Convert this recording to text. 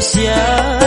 下